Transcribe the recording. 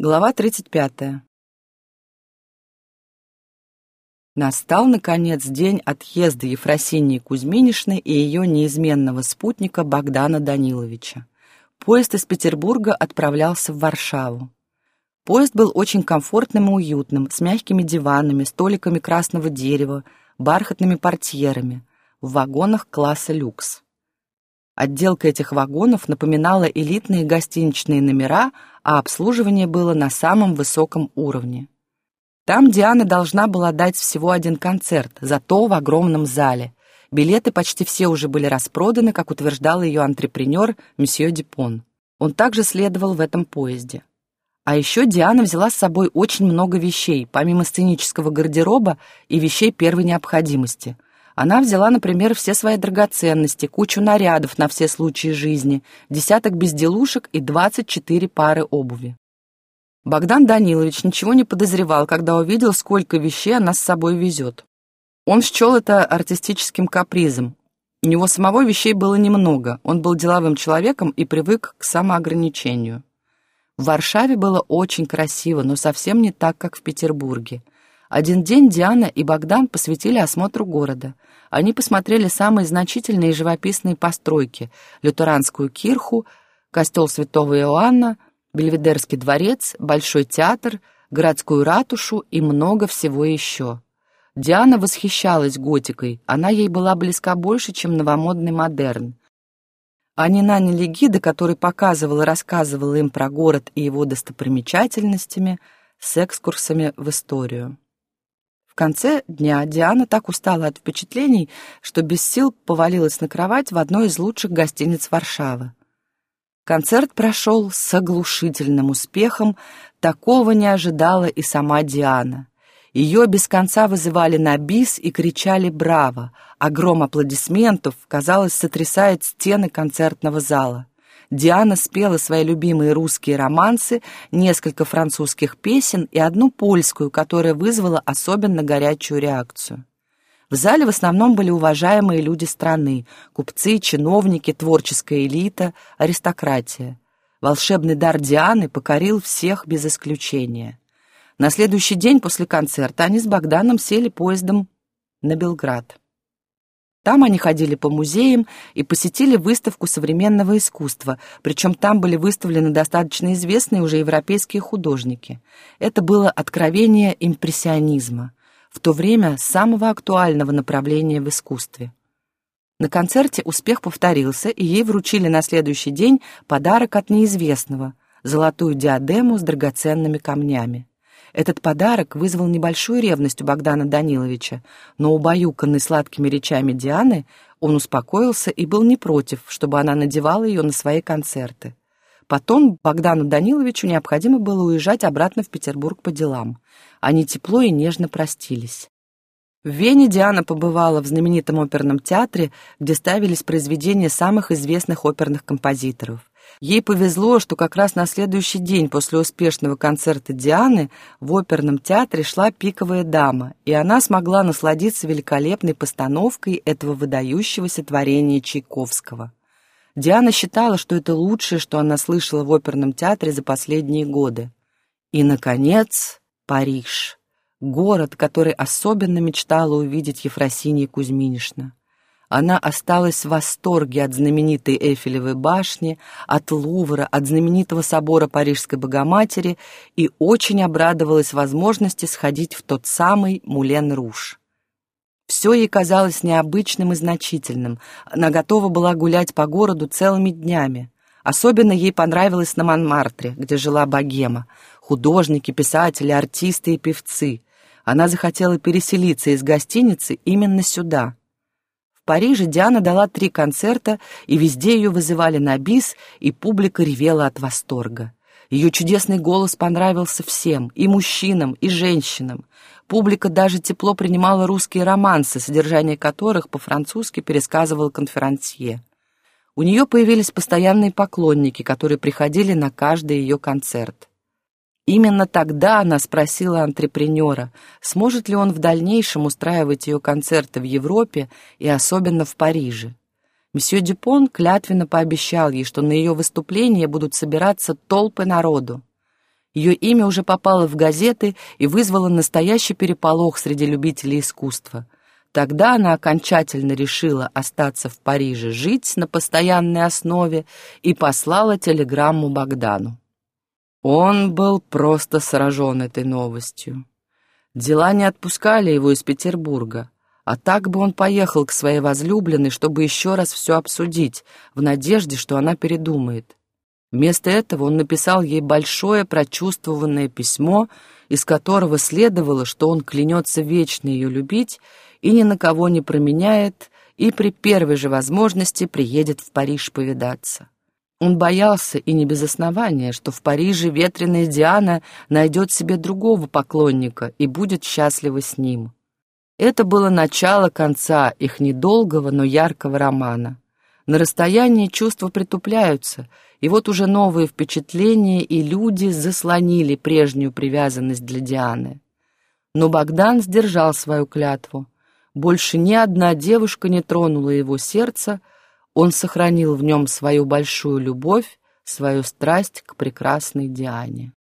Глава 35. Настал, наконец, день отъезда Ефросинии Кузьминишны и ее неизменного спутника Богдана Даниловича. Поезд из Петербурга отправлялся в Варшаву. Поезд был очень комфортным и уютным, с мягкими диванами, столиками красного дерева, бархатными портьерами, в вагонах класса люкс. Отделка этих вагонов напоминала элитные гостиничные номера, а обслуживание было на самом высоком уровне. Там Диана должна была дать всего один концерт, зато в огромном зале. Билеты почти все уже были распроданы, как утверждал ее антрепренер месье Дипон. Он также следовал в этом поезде. А еще Диана взяла с собой очень много вещей, помимо сценического гардероба и вещей первой необходимости – она взяла, например, все свои драгоценности, кучу нарядов на все случаи жизни, десяток безделушек и 24 пары обуви. Богдан Данилович ничего не подозревал, когда увидел, сколько вещей она с собой везет. Он счел это артистическим капризом. У него самого вещей было немного, он был деловым человеком и привык к самоограничению. В Варшаве было очень красиво, но совсем не так, как в Петербурге. Один день Диана и Богдан посвятили осмотру города – они посмотрели самые значительные живописные постройки — Лютеранскую кирху, костел святого Иоанна, Бельведерский дворец, Большой театр, городскую ратушу и много всего еще. Диана восхищалась готикой, она ей была близка больше, чем новомодный модерн. Они наняли гида, который показывал и рассказывал им про город и его достопримечательностями с экскурсами в историю конце дня Диана так устала от впечатлений, что без сил повалилась на кровать в одной из лучших гостиниц Варшавы. Концерт прошел с оглушительным успехом, такого не ожидала и сама Диана. Ее без конца вызывали на бис и кричали «Браво!», а гром аплодисментов, казалось, сотрясает стены концертного зала. Диана спела свои любимые русские романсы, несколько французских песен и одну польскую, которая вызвала особенно горячую реакцию. В зале в основном были уважаемые люди страны, купцы, чиновники, творческая элита, аристократия. Волшебный дар Дианы покорил всех без исключения. На следующий день после концерта они с Богданом сели поездом на Белград. Там они ходили по музеям и посетили выставку современного искусства, причем там были выставлены достаточно известные уже европейские художники. Это было откровение импрессионизма, в то время самого актуального направления в искусстве. На концерте успех повторился, и ей вручили на следующий день подарок от неизвестного — золотую диадему с драгоценными камнями. Этот подарок вызвал небольшую ревность у Богдана Даниловича, но убаюканный сладкими речами Дианы, он успокоился и был не против, чтобы она надевала ее на свои концерты. Потом Богдану Даниловичу необходимо было уезжать обратно в Петербург по делам. Они тепло и нежно простились. В Вене Диана побывала в знаменитом оперном театре, где ставились произведения самых известных оперных композиторов. Ей повезло, что как раз на следующий день после успешного концерта Дианы в оперном театре шла «Пиковая дама», и она смогла насладиться великолепной постановкой этого выдающегося творения Чайковского. Диана считала, что это лучшее, что она слышала в оперном театре за последние годы. И, наконец, Париж. Город, который особенно мечтала увидеть Ефросинья Кузьминишна. Она осталась в восторге от знаменитой Эйфелевой башни, от Лувра, от знаменитого собора Парижской Богоматери и очень обрадовалась возможности сходить в тот самый Мулен-Руш. Все ей казалось необычным и значительным. Она готова была гулять по городу целыми днями. Особенно ей понравилось на Монмартре, где жила богема. Художники, писатели, артисты и певцы. Она захотела переселиться из гостиницы именно сюда. Париже Диана дала три концерта, и везде ее вызывали на бис, и публика ревела от восторга. Ее чудесный голос понравился всем, и мужчинам, и женщинам. Публика даже тепло принимала русские романсы, содержание которых по-французски пересказывал конферансье. У нее появились постоянные поклонники, которые приходили на каждый ее концерт. Именно тогда она спросила антрепренера, сможет ли он в дальнейшем устраивать ее концерты в Европе и особенно в Париже. Месье Дюпон клятвенно пообещал ей, что на ее выступления будут собираться толпы народу. Ее имя уже попало в газеты и вызвало настоящий переполох среди любителей искусства. Тогда она окончательно решила остаться в Париже жить на постоянной основе и послала телеграмму Богдану. Он был просто сражен этой новостью. Дела не отпускали его из Петербурга, а так бы он поехал к своей возлюбленной, чтобы еще раз все обсудить, в надежде, что она передумает. Вместо этого он написал ей большое прочувствованное письмо, из которого следовало, что он клянется вечно ее любить и ни на кого не променяет, и при первой же возможности приедет в Париж повидаться. Он боялся, и не без основания, что в Париже ветреная Диана найдет себе другого поклонника и будет счастлива с ним. Это было начало конца их недолгого, но яркого романа. На расстоянии чувства притупляются, и вот уже новые впечатления и люди заслонили прежнюю привязанность для Дианы. Но Богдан сдержал свою клятву. Больше ни одна девушка не тронула его сердце, он сохранил в нем свою большую любовь, свою страсть к прекрасной Диане.